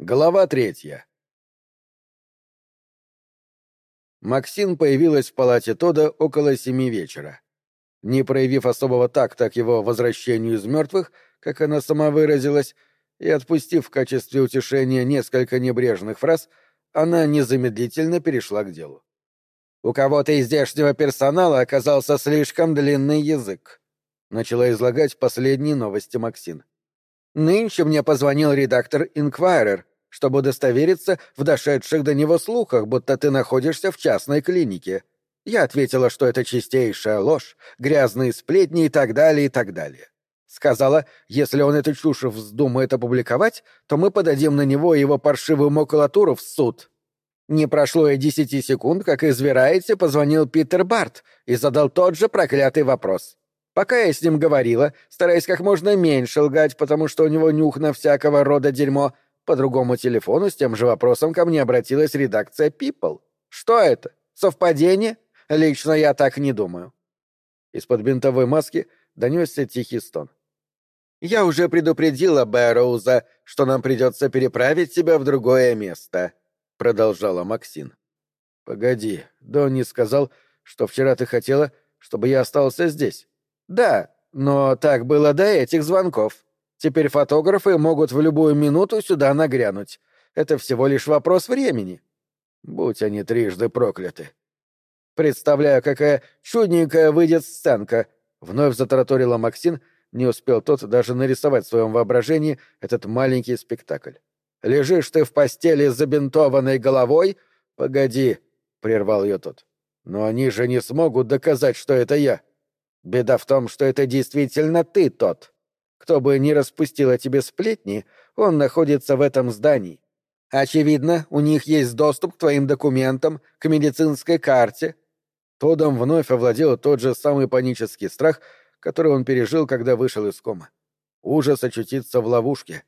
Глава третья. Максин появилась в палате Тода около семи вечера. Не проявив особого такта к его возвращению из мертвых, как она сама выразилась, и отпустив в качестве утешения несколько небрежных фраз, она незамедлительно перешла к делу. «У кого-то из здешнего персонала оказался слишком длинный язык», — начала излагать последние новости Максин. «Нынче мне позвонил редактор «Инквайрер», чтобы удостовериться в дошедших до него слухах, будто ты находишься в частной клинике. Я ответила, что это чистейшая ложь, грязные сплетни и так далее, и так далее. Сказала, если он эту чушь вздумает опубликовать, то мы подадим на него его паршивую макулатуру в суд. Не прошло и десяти секунд, как из Верайте позвонил Питер Барт и задал тот же проклятый вопрос. Пока я с ним говорила, стараясь как можно меньше лгать, потому что у него нюх на всякого рода дерьмо, по другому телефону с тем же вопросом ко мне обратилась редакция People. Что это? Совпадение? Лично я так не думаю. Из-под бинтовой маски донесся тихий стон. «Я уже предупредила Бэрроуза, что нам придется переправить тебя в другое место», — продолжала Максин. «Погоди, Донни сказал, что вчера ты хотела, чтобы я остался здесь». «Да, но так было до этих звонков. Теперь фотографы могут в любую минуту сюда нагрянуть. Это всего лишь вопрос времени. Будь они трижды прокляты. Представляю, какая чудненькая выйдет сценка, вновь затараторила Максин, не успел тот даже нарисовать в своем воображении этот маленький спектакль. Лежишь ты в постели с забинтованной головой? Погоди, прервал ее тот. Но они же не смогут доказать, что это я. Беда в том, что это действительно ты тот. Кто бы ни распустил о тебе сплетни, он находится в этом здании. Очевидно, у них есть доступ к твоим документам, к медицинской карте». Тодом вновь овладел тот же самый панический страх, который он пережил, когда вышел из кома. Ужас очутиться в ловушке.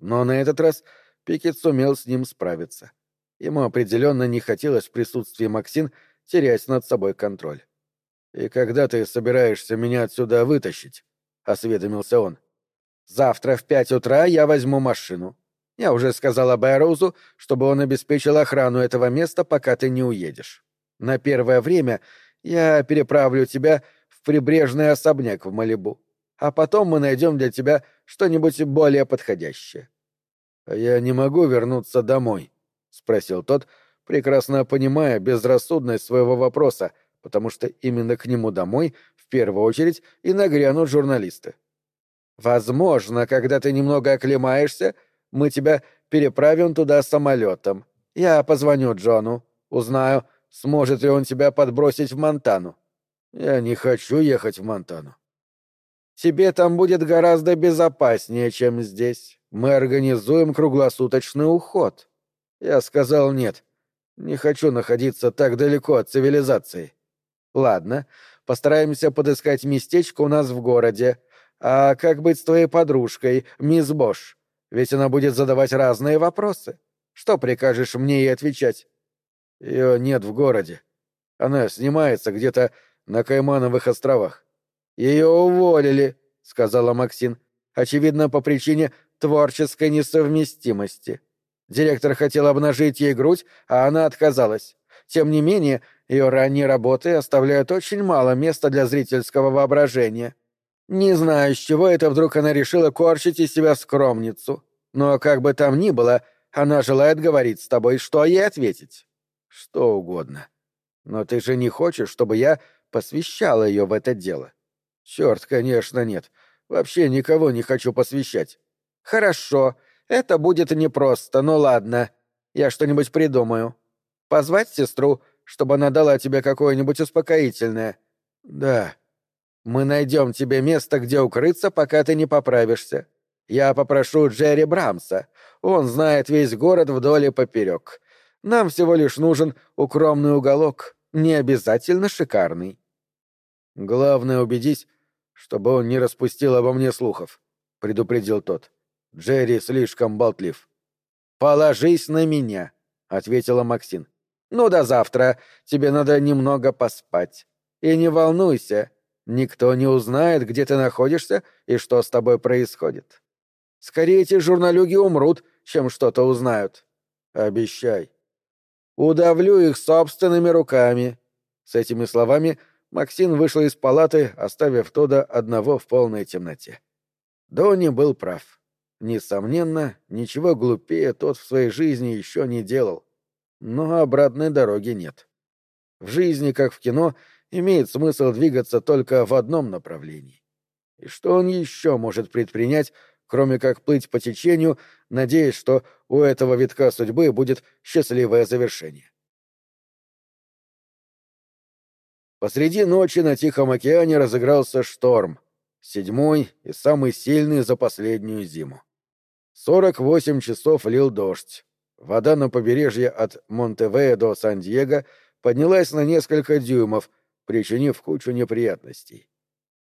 Но на этот раз Пикет сумел с ним справиться. Ему определенно не хотелось в присутствии Максин терять над собой контроль. «И когда ты собираешься меня отсюда вытащить?» — осведомился он. Завтра в пять утра я возьму машину. Я уже сказала Бэрроузу, чтобы он обеспечил охрану этого места, пока ты не уедешь. На первое время я переправлю тебя в прибрежный особняк в Малибу, а потом мы найдем для тебя что-нибудь более подходящее. — а Я не могу вернуться домой, — спросил тот, прекрасно понимая безрассудность своего вопроса, потому что именно к нему домой в первую очередь и нагрянут журналисты. Возможно, когда ты немного оклемаешься, мы тебя переправим туда самолетом. Я позвоню Джону, узнаю, сможет ли он тебя подбросить в Монтану. Я не хочу ехать в Монтану. Тебе там будет гораздо безопаснее, чем здесь. Мы организуем круглосуточный уход. Я сказал нет. Не хочу находиться так далеко от цивилизации. Ладно, постараемся подыскать местечко у нас в городе, а как быть с твоей подружкой, мисс Бош? Ведь она будет задавать разные вопросы. Что прикажешь мне ей отвечать? Ее нет в городе. Она снимается где-то на Каймановых островах. Ее уволили, сказала Максин, очевидно, по причине творческой несовместимости. Директор хотел обнажить ей грудь, а она отказалась. Тем не менее, ее ранние работы оставляют очень мало места для зрительского воображения. Не знаю, с чего это вдруг она решила корчить из себя скромницу. Но как бы там ни было, она желает говорить с тобой, что ей ответить. Что угодно. Но ты же не хочешь, чтобы я посвящала ее в это дело? Черт, конечно, нет. Вообще никого не хочу посвящать. Хорошо, это будет непросто, но ладно. Я что-нибудь придумаю. Позвать сестру, чтобы она дала тебе какое-нибудь успокоительное. Да, мы найдем тебе место, где укрыться, пока ты не поправишься. Я попрошу Джерри Брамса. Он знает весь город вдоль и поперек. Нам всего лишь нужен укромный уголок, не обязательно шикарный. Главное, убедись, чтобы он не распустил обо мне слухов, — предупредил тот. Джерри слишком болтлив. «Положись на меня», — ответила Максин. «Ну, до завтра. Тебе надо немного поспать. И не волнуйся, Никто не узнает, где ты находишься и что с тобой происходит. Скорее эти журналюги умрут, чем что-то узнают. Обещай. Удавлю их собственными руками. С этими словами Максин вышел из палаты, оставив Тода одного в полной темноте. Донни был прав. Несомненно, ничего глупее тот в своей жизни еще не делал. Но обратной дороги нет. В жизни, как в кино, имеет смысл двигаться только в одном направлении. И что он еще может предпринять, кроме как плыть по течению, надеясь, что у этого витка судьбы будет счастливое завершение? Посреди ночи на Тихом океане разыгрался шторм, седьмой и самый сильный за последнюю зиму. Сорок восемь часов лил дождь. Вода на побережье от Монтевея до Сан-Диего поднялась на несколько дюймов, причинив кучу неприятностей.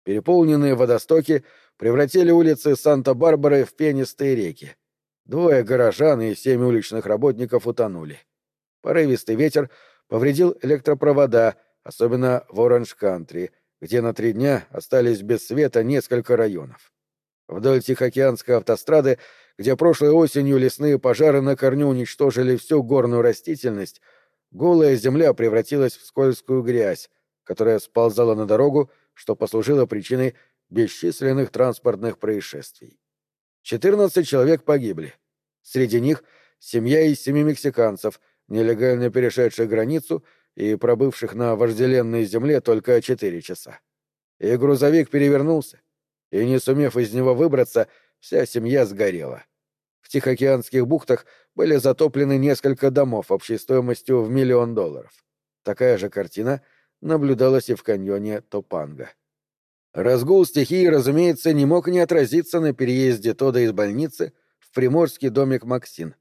Переполненные водостоки превратили улицы Санта-Барбары в пенистые реки. Двое горожан и семь уличных работников утонули. Порывистый ветер повредил электропровода, особенно в Оранж-Кантри, где на три дня остались без света несколько районов. Вдоль Тихоокеанской автострады, где прошлой осенью лесные пожары на корню уничтожили всю горную растительность, голая земля превратилась в скользкую грязь, которая сползала на дорогу, что послужило причиной бесчисленных транспортных происшествий. Четырнадцать человек погибли. Среди них семья из семи мексиканцев, нелегально перешедших границу и пробывших на вожделенной земле только четыре часа. И грузовик перевернулся, и, не сумев из него выбраться, вся семья сгорела. В Тихоокеанских бухтах были затоплены несколько домов общей стоимостью в миллион долларов. Такая же картина наблюдалась и в каньоне Топанга. Разгул стихии, разумеется, не мог не отразиться на переезде Тода из больницы в приморский домик Максин.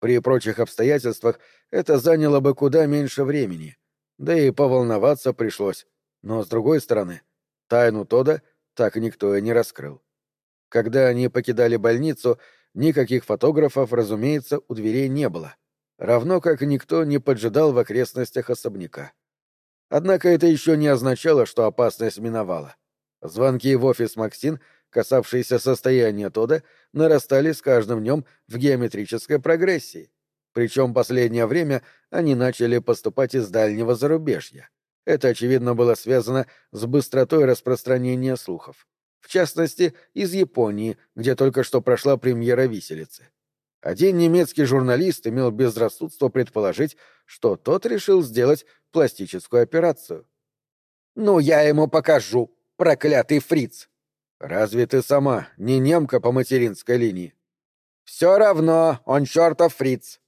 При прочих обстоятельствах это заняло бы куда меньше времени, да и поволноваться пришлось. Но, с другой стороны, тайну Тода так никто и не раскрыл. Когда они покидали больницу, никаких фотографов, разумеется, у дверей не было, равно как никто не поджидал в окрестностях особняка. Однако это еще не означало, что опасность миновала. Звонки в офис Максин, касавшиеся состояния Тода, нарастали с каждым днем в геометрической прогрессии. Причем последнее время они начали поступать из дальнего зарубежья. Это, очевидно, было связано с быстротой распространения слухов. В частности, из Японии, где только что прошла премьера «Виселицы». Один немецкий журналист имел безрассудство предположить, что тот решил сделать пластическую операцию. «Ну, я ему покажу, проклятый фриц!» «Разве ты сама не немка по материнской линии?» «Все равно, он чертов фриц!»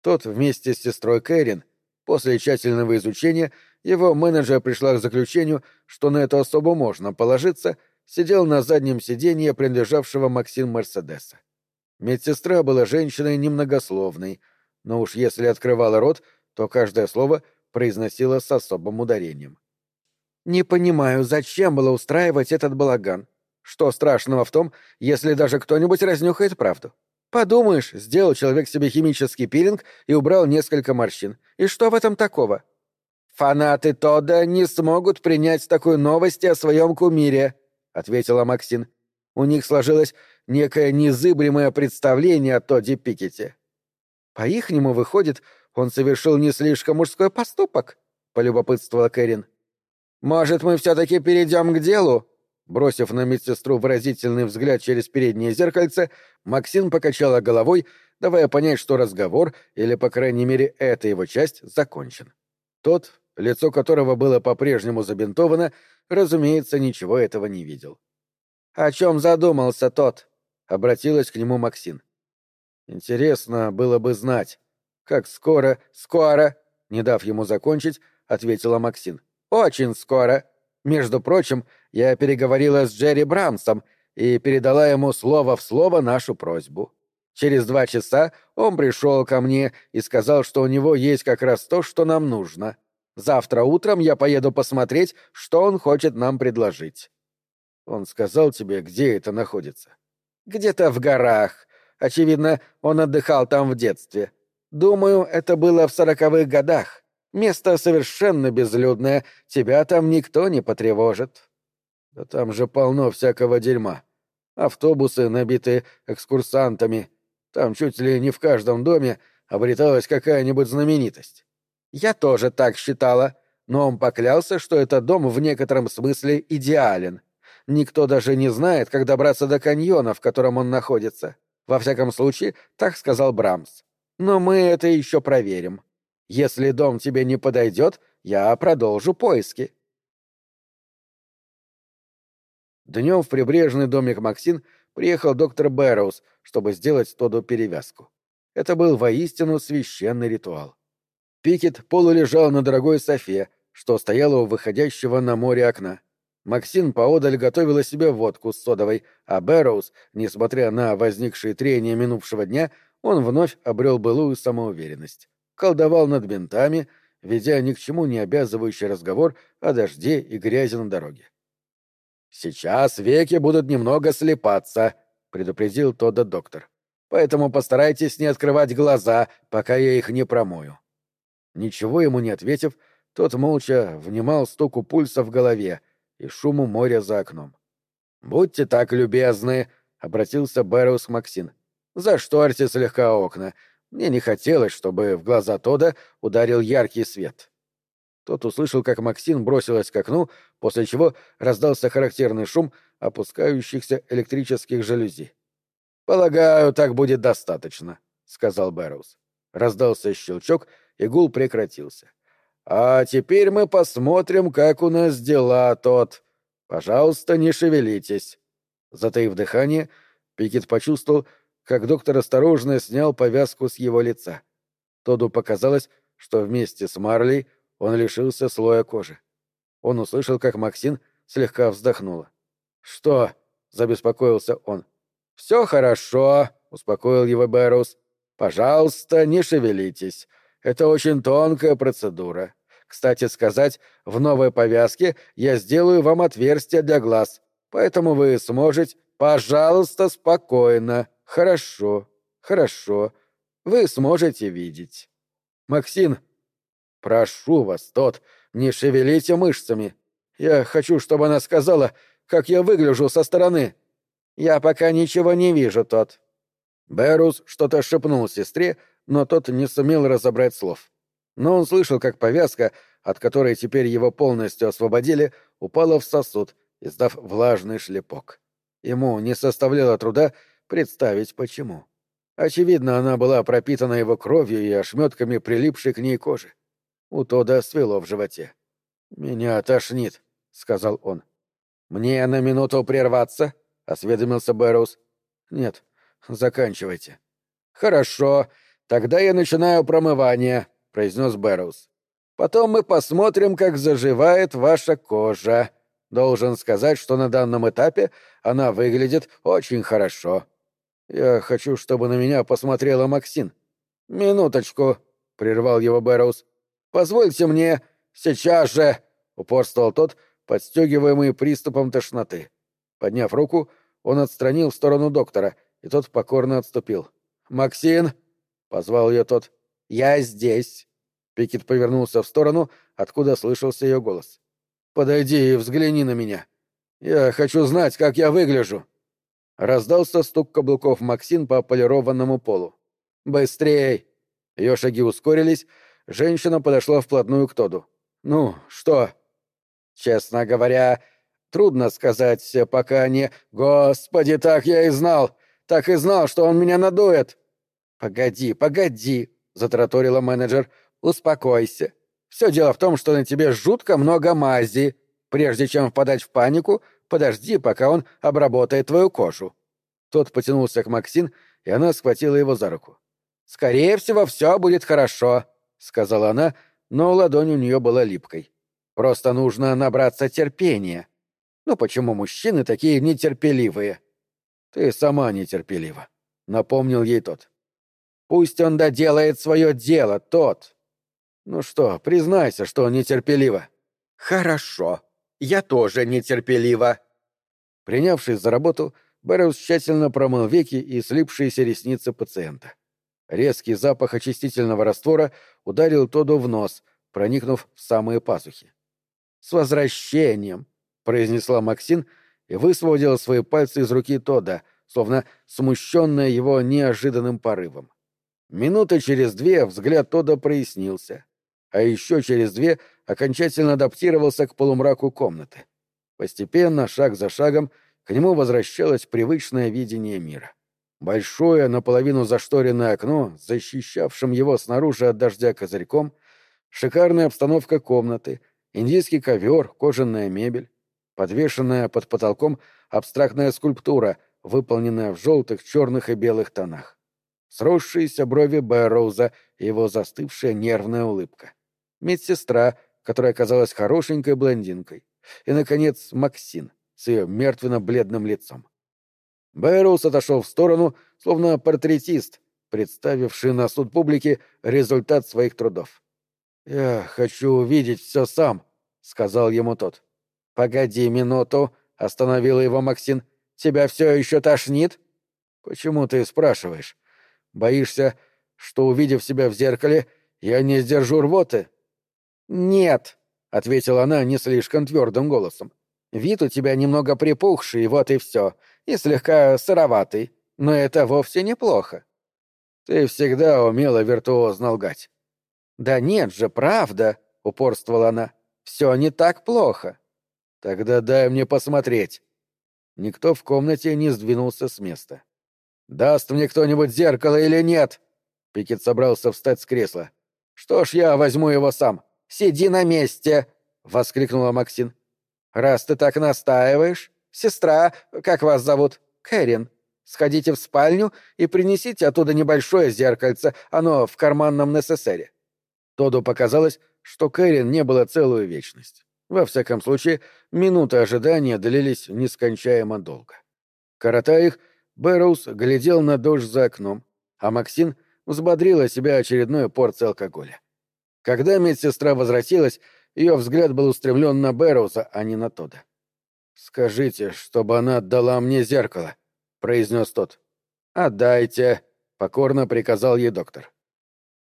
Тот вместе с сестрой Кэрин, после тщательного изучения, его менеджер пришла к заключению, что на эту особу можно положиться, сидел на заднем сиденье принадлежавшего Максим Мерседеса. Медсестра была женщиной немногословной, но уж если открывала рот, то каждое слово произносила с особым ударением. «Не понимаю, зачем было устраивать этот балаган? Что страшного в том, если даже кто-нибудь разнюхает правду? Подумаешь, сделал человек себе химический пилинг и убрал несколько морщин. И что в этом такого? Фанаты Тодда не смогут принять такую новость о своем кумире», — ответила Максин. У них сложилось некое незыблемое представление о Тодди Пикете. По-ихнему, выходит, он совершил не слишком мужской поступок, — полюбопытствовала Кэрин. «Может, мы все-таки перейдем к делу?» Бросив на медсестру выразительный взгляд через переднее зеркальце, Максим покачала головой, давая понять, что разговор, или, по крайней мере, эта его часть, закончен. Тот, лицо которого было по-прежнему забинтовано, разумеется, ничего этого не видел. «О чем задумался тот?» — обратилась к нему Максин. «Интересно было бы знать, как скоро...» «Скоро!» — не дав ему закончить, ответила Максин. «Очень скоро. Между прочим, я переговорила с Джерри Брамсом и передала ему слово в слово нашу просьбу. Через два часа он пришел ко мне и сказал, что у него есть как раз то, что нам нужно. Завтра утром я поеду посмотреть, что он хочет нам предложить. Он сказал тебе, где это находится? Где-то в горах. Очевидно, он отдыхал там в детстве. Думаю, это было в сороковых годах. Место совершенно безлюдное, тебя там никто не потревожит. Да там же полно всякого дерьма. Автобусы, набитые экскурсантами. Там чуть ли не в каждом доме обреталась какая-нибудь знаменитость. Я тоже так считала, но он поклялся, что этот дом в некотором смысле идеален. Никто даже не знает, как добраться до каньона, в котором он находится. Во всяком случае, так сказал Брамс. Но мы это еще проверим. Если дом тебе не подойдет, я продолжу поиски. Днем в прибрежный домик Максин приехал доктор Бэрроуз, чтобы сделать Тоду перевязку. Это был воистину священный ритуал. Пикет полулежал на дорогой софе, что стояло у выходящего на море окна. Максин поодаль готовила себе водку с содовой, а Бэрроуз, несмотря на возникшие трения минувшего дня, он вновь обрел былую самоуверенность. Колдовал над бинтами, ведя ни к чему не обязывающий разговор о дожде и грязи на дороге. «Сейчас веки будут немного слепаться», — предупредил Тодда доктор. «Поэтому постарайтесь не открывать глаза, пока я их не промою». Ничего ему не ответив, тот молча внимал стуку пульса в голове и шуму моря за окном. «Будьте так любезны», — обратился Бэрроуз к Максин. «Зашторьте слегка окна. Мне не хотелось, чтобы в глаза Тода ударил яркий свет». Тот услышал, как Максин бросилась к окну, после чего раздался характерный шум опускающихся электрических жалюзи. «Полагаю, так будет достаточно», — сказал Бэрроуз. Раздался щелчок, и гул прекратился. «А теперь мы посмотрим, как у нас дела, тот. Пожалуйста, не шевелитесь». Затаив дыхание, Пикет почувствовал, как доктор осторожно снял повязку с его лица. Тоду показалось, что вместе с Марлей он лишился слоя кожи. Он услышал, как Максин слегка вздохнула. «Что?» — забеспокоился он. «Все хорошо», — успокоил его Бэрроуз. «Пожалуйста, не шевелитесь. Это очень тонкая процедура. Кстати сказать, в новой повязке я сделаю вам отверстие для глаз, поэтому вы сможете... Пожалуйста, спокойно. Хорошо, хорошо. Вы сможете видеть. Максин, прошу вас, тот, не шевелите мышцами. Я хочу, чтобы она сказала, как я выгляжу со стороны. Я пока ничего не вижу, тот. Берус что-то шепнул сестре, но тот не сумел разобрать слов. Но он слышал, как повязка, от которой теперь его полностью освободили, упала в сосуд, издав влажный шлепок. Ему не составляло труда представить, почему. Очевидно, она была пропитана его кровью и ошметками прилипшей к ней кожи. У Тода свело в животе. «Меня тошнит», — сказал он. «Мне на минуту прерваться?» — осведомился Бэрроуз. «Нет, заканчивайте». «Хорошо. Тогда я начинаю промывание», — произнес Бэрроуз. «Потом мы посмотрим, как заживает ваша кожа. Должен сказать, что на данном этапе она выглядит очень хорошо. Я хочу, чтобы на меня посмотрела Максин». «Минуточку», — прервал его Бэрроуз. «Позвольте мне сейчас же», — упорствовал тот, подстегиваемый приступом тошноты. Подняв руку, он отстранил в сторону доктора, и тот покорно отступил. «Максин!» позвал ее тот. «Я здесь!» Пикет повернулся в сторону, откуда слышался ее голос. «Подойди и взгляни на меня. Я хочу знать, как я выгляжу!» Раздался стук каблуков Максин по полированному полу. «Быстрей!» Ее шаги ускорились, женщина подошла вплотную к Тоду. «Ну, что?» «Честно говоря, трудно сказать, пока не... Господи, так я и знал! Так и знал, что он меня надует!» «Погоди, погоди», — затраторила менеджер. «Успокойся. Все дело в том, что на тебе жутко много мази. Прежде чем впадать в панику, подожди, пока он обработает твою кожу». Тот потянулся к Максин, и она схватила его за руку. «Скорее всего, все будет хорошо», — сказала она, но ладонь у нее была липкой. «Просто нужно набраться терпения. Ну почему мужчины такие нетерпеливые?» «Ты сама нетерпелива», — напомнил ей тот. Пусть он доделает свое дело, тот. Ну что, признайся, что нетерпеливо. Хорошо. Я тоже нетерпелива. Принявшись за работу, Бэрроуз тщательно промыл веки и слипшиеся ресницы пациента. Резкий запах очистительного раствора ударил Тоду в нос, проникнув в самые пазухи. «С возвращением!» — произнесла Максин и высвободила свои пальцы из руки Тода, словно смущенная его неожиданным порывом. Минуты через две взгляд Тода прояснился, а еще через две окончательно адаптировался к полумраку комнаты. Постепенно, шаг за шагом, к нему возвращалось привычное видение мира. Большое, наполовину зашторенное окно, защищавшим его снаружи от дождя козырьком, шикарная обстановка комнаты, индийский ковер, кожаная мебель, подвешенная под потолком абстрактная скульптура, выполненная в желтых, черных и белых тонах. Сросшиеся брови Бэрроуза и его застывшая нервная улыбка. Медсестра, которая казалась хорошенькой блондинкой. И, наконец, Максин с ее мертвенно-бледным лицом. Бэрроуз отошел в сторону, словно портретист, представивший на суд публики результат своих трудов. «Я хочу увидеть все сам», — сказал ему тот. «Погоди минуту», — остановила его Максин. «Тебя все еще тошнит?» «Почему ты спрашиваешь? Боишься, что, увидев себя в зеркале, я не сдержу рвоты?» «Нет», — ответила она не слишком твердым голосом. «Вид у тебя немного припухший, вот и все, и слегка сыроватый, но это вовсе неплохо». «Ты всегда умела виртуозно лгать». «Да нет же, правда», — упорствовала она. «Все не так плохо». «Тогда дай мне посмотреть». Никто в комнате не сдвинулся с места. «Даст мне кто-нибудь зеркало или нет?» Пикет собрался встать с кресла. «Что ж, я возьму его сам». «Сиди на месте!» — воскликнула Максин. «Раз ты так настаиваешь, сестра, как вас зовут? Кэрин. Сходите в спальню и принесите оттуда небольшое зеркальце, оно в карманном несессере. Тоду показалось, что Кэрин не было целую вечность. Во всяком случае, минуты ожидания длились нескончаемо долго. Коротая их, Бэрроуз глядел на дождь за окном, а Максин взбодрила себя очередной порцией алкоголя. Когда медсестра возвратилась, ее взгляд был устремлен на Бэрроуза, а не на Тода. «Скажите, чтобы она отдала мне зеркало», — произнес тот. «Отдайте», — покорно приказал ей доктор.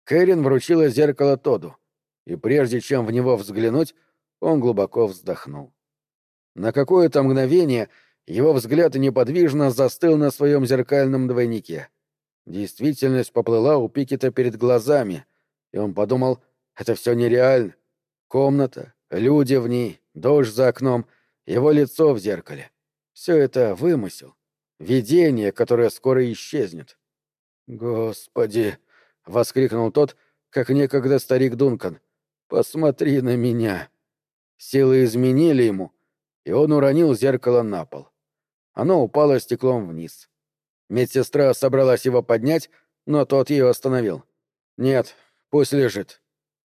Кэрин вручила зеркало Тоду, и прежде чем в него взглянуть, он глубоко вздохнул. На какое-то мгновение его взгляд неподвижно застыл на своем зеркальном двойнике. Действительность поплыла у Пикета перед глазами, и он подумал, это все нереально. Комната, люди в ней, дождь за окном, его лицо в зеркале. Все это вымысел, видение, которое скоро исчезнет. «Господи!» — воскликнул тот, как некогда старик Дункан. «Посмотри на меня!» Силы изменили ему, и он уронил зеркало на пол. Оно упало стеклом вниз. Медсестра собралась его поднять, но тот ее остановил. «Нет, пусть лежит».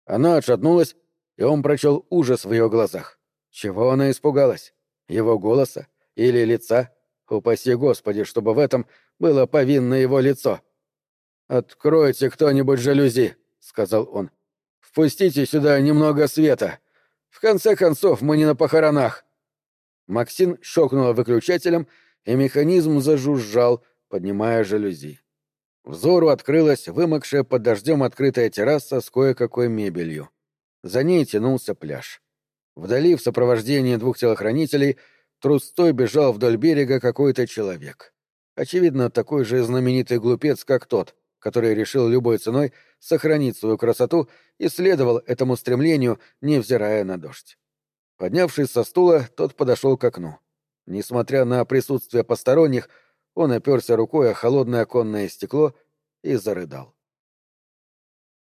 Она отшатнулась, и он прочел ужас в ее глазах. Чего она испугалась? Его голоса? Или лица? Упаси Господи, чтобы в этом было повинно его лицо. «Откройте кто-нибудь жалюзи», — сказал он. «Впустите сюда немного света. В конце концов, мы не на похоронах». Максин щелкнула выключателем, и механизм зажужжал, поднимая жалюзи. Взору открылась вымокшая под дождем открытая терраса с кое-какой мебелью. За ней тянулся пляж. Вдали, в сопровождении двух телохранителей, трустой бежал вдоль берега какой-то человек. Очевидно, такой же знаменитый глупец, как тот, который решил любой ценой сохранить свою красоту и следовал этому стремлению, невзирая на дождь. Поднявшись со стула, тот подошел к окну. Несмотря на присутствие посторонних, он оперся рукой о холодное оконное стекло и зарыдал.